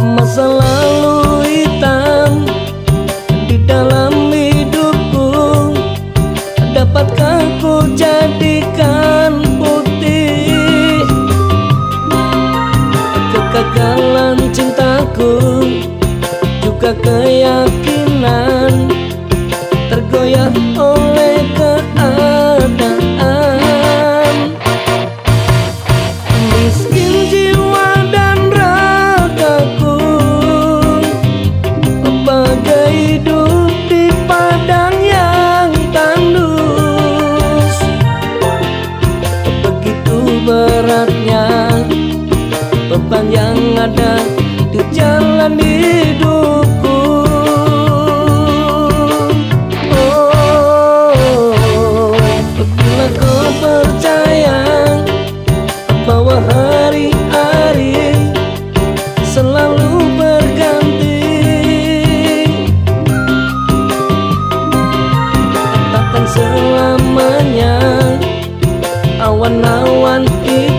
Masa lalu hitam Di dalam hidupku. Dapatkah ku jadikan putih? Kegagalan cintaku Juga keyakinan Tergoyah oleh beratnya. Beban yang ada di jalan hidupku kawan ini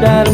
sadar